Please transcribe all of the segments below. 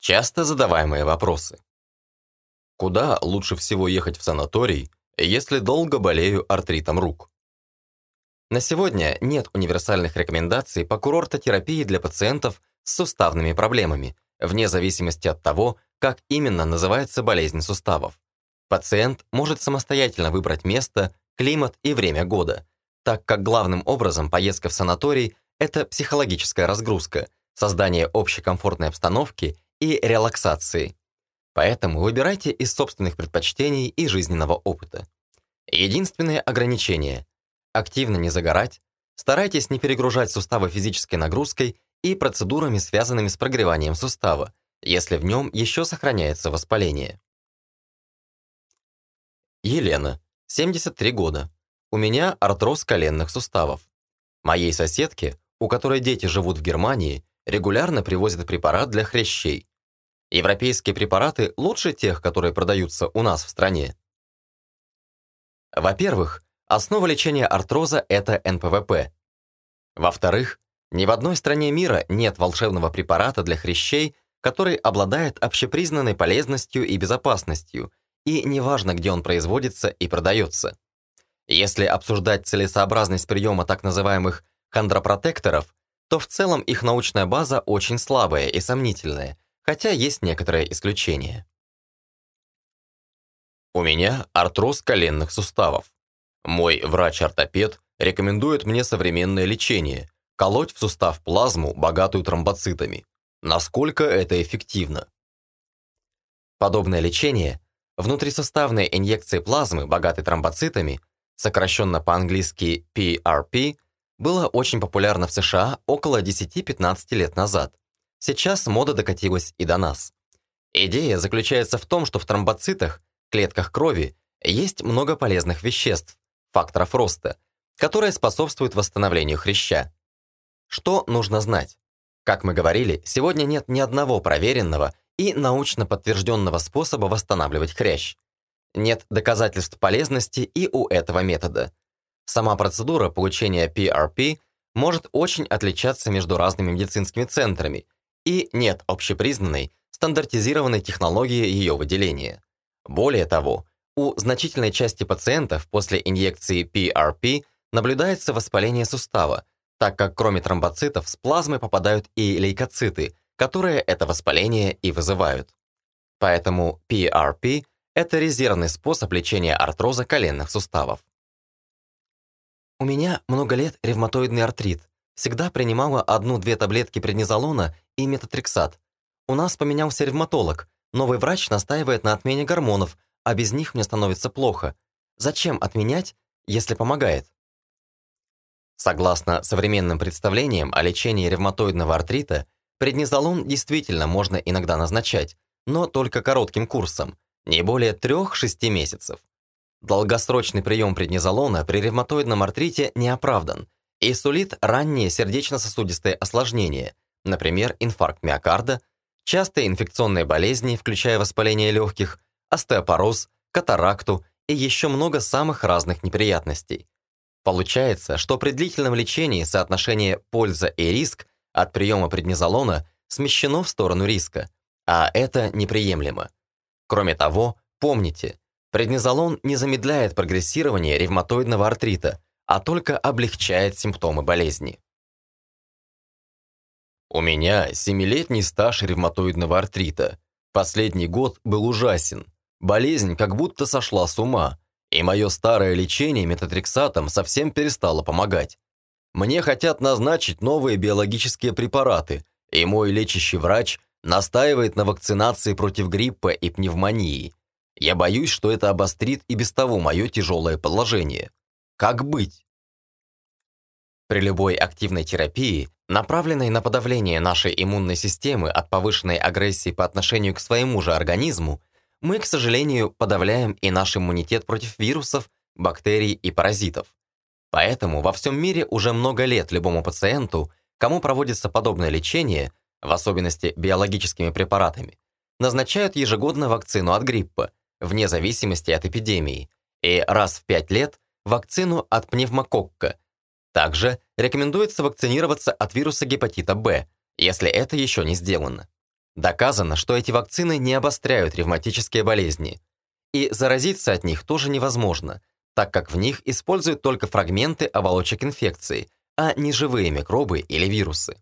Часто задаваемые вопросы. Куда лучше всего ехать в санаторий, если долго болею артритом рук? На сегодня нет универсальных рекомендаций по курортотерапии для пациентов с суставными проблемами, вне зависимости от того, как именно называется болезнь суставов. Пациент может самостоятельно выбрать место, климат и время года, так как главным образом поездка в санаторий – это психологическая разгрузка, создание общей комфортной обстановки и релаксации. Поэтому выбирайте из собственных предпочтений и жизненного опыта. Единственное ограничение – активно не загорать, старайтесь не перегружать суставы физической нагрузкой и процедурами, связанными с прогреванием сустава, если в нем еще сохраняется воспаление. Елена, 73 года. У меня артроз коленных суставов. Моей соседке, у которой дети живут в Германии, регулярно привозят препарат для хрящей. Европейские препараты лучше тех, которые продаются у нас в стране. Во-первых, основа лечения артроза – это НПВП. Во-вторых, ни в одной стране мира нет волшебного препарата для хрящей, который обладает общепризнанной полезностью и безопасностью, и неважно, где он производится и продается. Если обсуждать целесообразность приема так называемых хондропротекторов, то в целом их научная база очень слабая и сомнительная, хотя есть некоторые исключения. У меня артроз коленных суставов. Мой врач-ортопед рекомендует мне современное лечение – колоть в сустав плазму, богатую тромбоцитами. Насколько это эффективно? Подобное лечение – внутрисуставная инъекция плазмы, богатой тромбоцитами, сокращенно по-английски PRP – было очень популярно в США около 10-15 лет назад. Сейчас мода докатилась и до нас. Идея заключается в том, что в тромбоцитах, клетках крови, есть много полезных веществ, факторов роста, которые способствуют восстановлению хряща. Что нужно знать? Как мы говорили, сегодня нет ни одного проверенного и научно подтвержденного способа восстанавливать хрящ. Нет доказательств полезности и у этого метода. Сама процедура получения PRP может очень отличаться между разными медицинскими центрами, и нет общепризнанной, стандартизированной технологии ее выделения. Более того, у значительной части пациентов после инъекции PRP наблюдается воспаление сустава, так как кроме тромбоцитов с плазмы попадают и лейкоциты, которые это воспаление и вызывают. Поэтому PRP – это резервный способ лечения артроза коленных суставов. У меня много лет ревматоидный артрит. Всегда принимала одну-две таблетки преднизолона и метатрексат. У нас поменялся ревматолог. Новый врач настаивает на отмене гормонов, а без них мне становится плохо. Зачем отменять, если помогает? Согласно современным представлениям о лечении ревматоидного артрита, преднизолон действительно можно иногда назначать, но только коротким курсом, не более 3-6 месяцев. Долгосрочный прием преднизолона при ревматоидном артрите не оправдан и сулит ранние сердечно-сосудистые осложнения, например, инфаркт миокарда, частые инфекционные болезни, включая воспаление легких, остеопороз, катаракту и еще много самых разных неприятностей. Получается, что при длительном лечении соотношение польза и риск от приема преднизолона смещено в сторону риска, а это неприемлемо. Кроме того, помните, Преднизолон не замедляет прогрессирование ревматоидного артрита, а только облегчает симптомы болезни. У меня семилетний стаж ревматоидного артрита. Последний год был ужасен. Болезнь как будто сошла с ума, и мое старое лечение метатрексатом совсем перестало помогать. Мне хотят назначить новые биологические препараты, и мой лечащий врач настаивает на вакцинации против гриппа и пневмонии – я боюсь, что это обострит и без того мое тяжелое положение. Как быть? При любой активной терапии, направленной на подавление нашей иммунной системы от повышенной агрессии по отношению к своему же организму, мы, к сожалению, подавляем и наш иммунитет против вирусов, бактерий и паразитов. Поэтому во всем мире уже много лет любому пациенту, кому проводится подобное лечение, в особенности биологическими препаратами, назначают ежегодно вакцину от гриппа, вне зависимости от эпидемии, и раз в 5 лет вакцину от пневмококка. Также рекомендуется вакцинироваться от вируса гепатита Б, если это еще не сделано. Доказано, что эти вакцины не обостряют ревматические болезни. И заразиться от них тоже невозможно, так как в них используют только фрагменты оболочек инфекции, а не живые микробы или вирусы.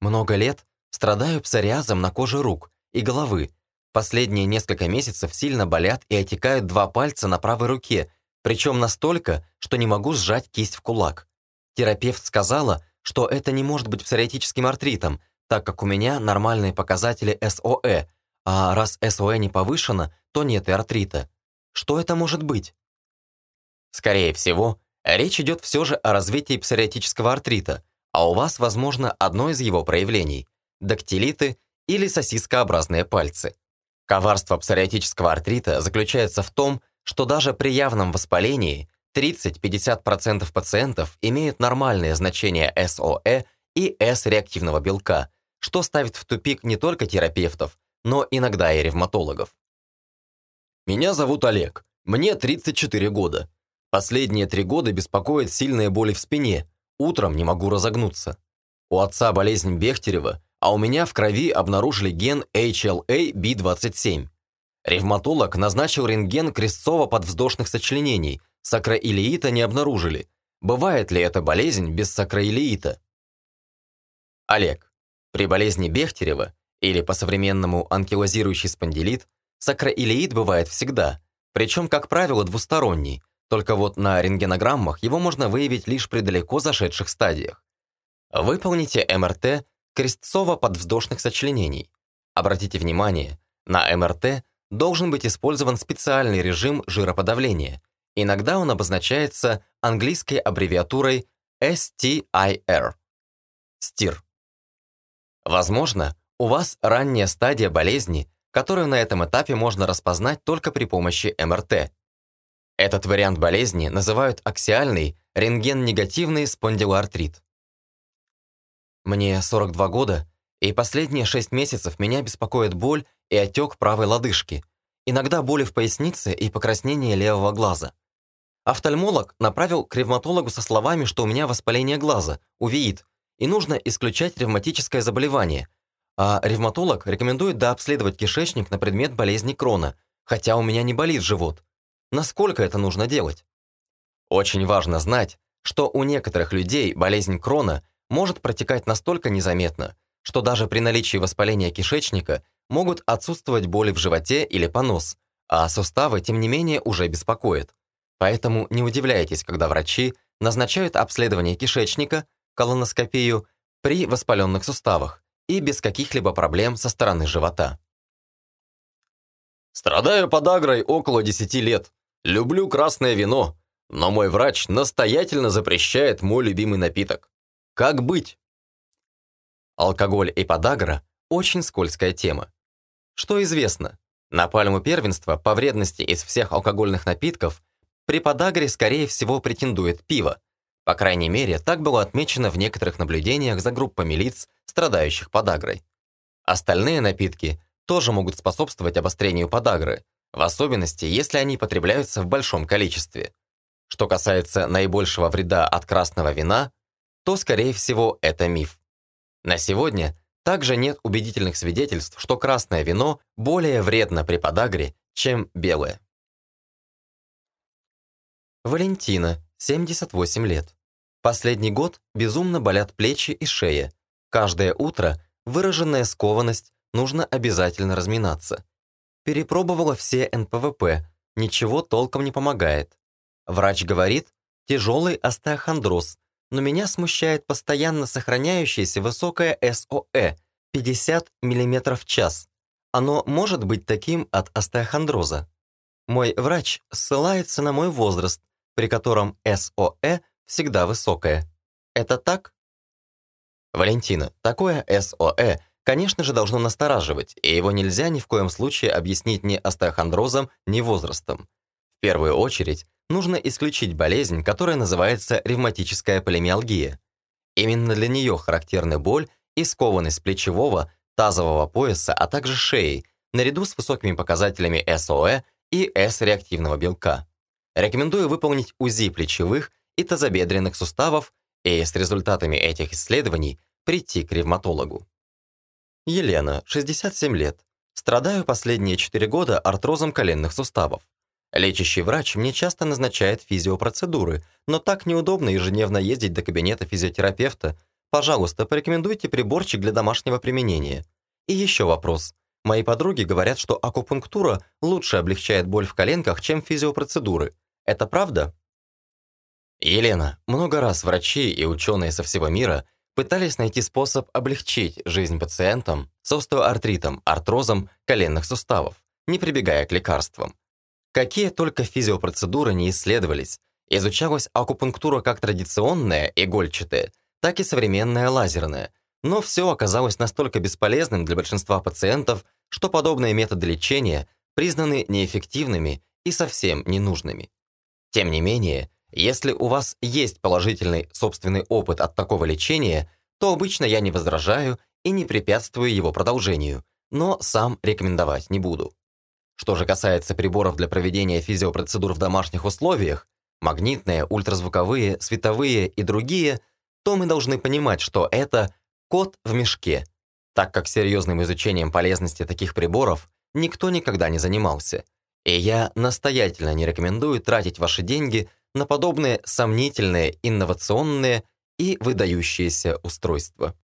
Много лет страдаю псориазом на коже рук и головы. Последние несколько месяцев сильно болят и отекают два пальца на правой руке, причем настолько, что не могу сжать кисть в кулак. Терапевт сказала, что это не может быть псориатическим артритом, так как у меня нормальные показатели СОЭ, а раз СОЭ не повышено, то нет и артрита. Что это может быть? Скорее всего, речь идет все же о развитии псориатического артрита, а у вас, возможно, одно из его проявлений – дактилиты или сосискообразные пальцы. Коварство псориатического артрита заключается в том, что даже при явном воспалении 30-50% пациентов имеют нормальное значение СОЭ и С-реактивного белка, что ставит в тупик не только терапевтов, но иногда и ревматологов. Меня зовут Олег, мне 34 года. Последние три года беспокоит сильные боли в спине, утром не могу разогнуться. У отца болезнь Бехтерева, а у меня в крови обнаружили ген HLA-B27. Ревматолог назначил рентген крестцово-подвздошных сочленений, сакроилиита не обнаружили. Бывает ли эта болезнь без сакроилиита? Олег. При болезни Бехтерева, или по-современному анкилозирующий спондилит, сакроилиит бывает всегда, причем, как правило, двусторонний, только вот на рентгенограммах его можно выявить лишь при далеко зашедших стадиях. Выполните МРТ крестцово-подвздошных сочленений. Обратите внимание, на МРТ должен быть использован специальный режим жироподавления. Иногда он обозначается английской аббревиатурой STIR. STIR. Возможно, у вас ранняя стадия болезни, которую на этом этапе можно распознать только при помощи МРТ. Этот вариант болезни называют аксиальный рентген-негативный спондилоартрит. Мне 42 года, и последние 6 месяцев меня беспокоит боль и отек правой лодыжки, иногда боли в пояснице и покраснение левого глаза. Офтальмолог направил к ревматологу со словами, что у меня воспаление глаза, увеит, и нужно исключать ревматическое заболевание. А ревматолог рекомендует дообследовать кишечник на предмет болезни Крона, хотя у меня не болит живот. Насколько это нужно делать? Очень важно знать, что у некоторых людей болезнь Крона может протекать настолько незаметно, что даже при наличии воспаления кишечника могут отсутствовать боли в животе или понос, а суставы, тем не менее, уже беспокоят. Поэтому не удивляйтесь, когда врачи назначают обследование кишечника, колоноскопию, при воспаленных суставах и без каких-либо проблем со стороны живота. Страдаю подагрой около 10 лет. Люблю красное вино, но мой врач настоятельно запрещает мой любимый напиток. Как быть? Алкоголь и подагра – очень скользкая тема. Что известно? На пальму первенства по вредности из всех алкогольных напитков при подагре, скорее всего, претендует пиво. По крайней мере, так было отмечено в некоторых наблюдениях за группами лиц, страдающих подагрой. Остальные напитки тоже могут способствовать обострению подагры, в особенности, если они потребляются в большом количестве. Что касается наибольшего вреда от красного вина, то, скорее всего, это миф. На сегодня также нет убедительных свидетельств, что красное вино более вредно при подагре, чем белое. Валентина, 78 лет. Последний год безумно болят плечи и шея. Каждое утро выраженная скованность, нужно обязательно разминаться. Перепробовала все НПВП, ничего толком не помогает. Врач говорит, тяжелый остеохондроз, но меня смущает постоянно сохраняющееся высокое СОЭ 50 мм в час. Оно может быть таким от остеохондроза. Мой врач ссылается на мой возраст, при котором СОЭ всегда высокое. Это так? Валентина, такое СОЭ, конечно же, должно настораживать, и его нельзя ни в коем случае объяснить ни остеохондрозом, ни возрастом. В первую очередь, нужно исключить болезнь, которая называется ревматическая полимиалгия. Именно для нее характерны боль и скованность плечевого, тазового пояса, а также шеи, наряду с высокими показателями СОЭ и С-реактивного белка. Рекомендую выполнить УЗИ плечевых и тазобедренных суставов и с результатами этих исследований прийти к ревматологу. Елена, 67 лет. Страдаю последние 4 года артрозом коленных суставов. Лечащий врач мне часто назначает физиопроцедуры, но так неудобно ежедневно ездить до кабинета физиотерапевта. Пожалуйста, порекомендуйте приборчик для домашнего применения. И еще вопрос. Мои подруги говорят, что акупунктура лучше облегчает боль в коленках, чем физиопроцедуры. Это правда? Елена, много раз врачи и ученые со всего мира пытались найти способ облегчить жизнь пациентам с остеоартритом, артрозом коленных суставов, не прибегая к лекарствам. Какие только физиопроцедуры не исследовались, изучалась акупунктура как традиционная, игольчатая, так и современная лазерная, но все оказалось настолько бесполезным для большинства пациентов, что подобные методы лечения признаны неэффективными и совсем ненужными. Тем не менее, если у вас есть положительный собственный опыт от такого лечения, то обычно я не возражаю и не препятствую его продолжению, но сам рекомендовать не буду. Что же касается приборов для проведения физиопроцедур в домашних условиях, магнитные, ультразвуковые, световые и другие, то мы должны понимать, что это кот в мешке, так как серьезным изучением полезности таких приборов никто никогда не занимался. И я настоятельно не рекомендую тратить ваши деньги на подобные сомнительные, инновационные и выдающиеся устройства.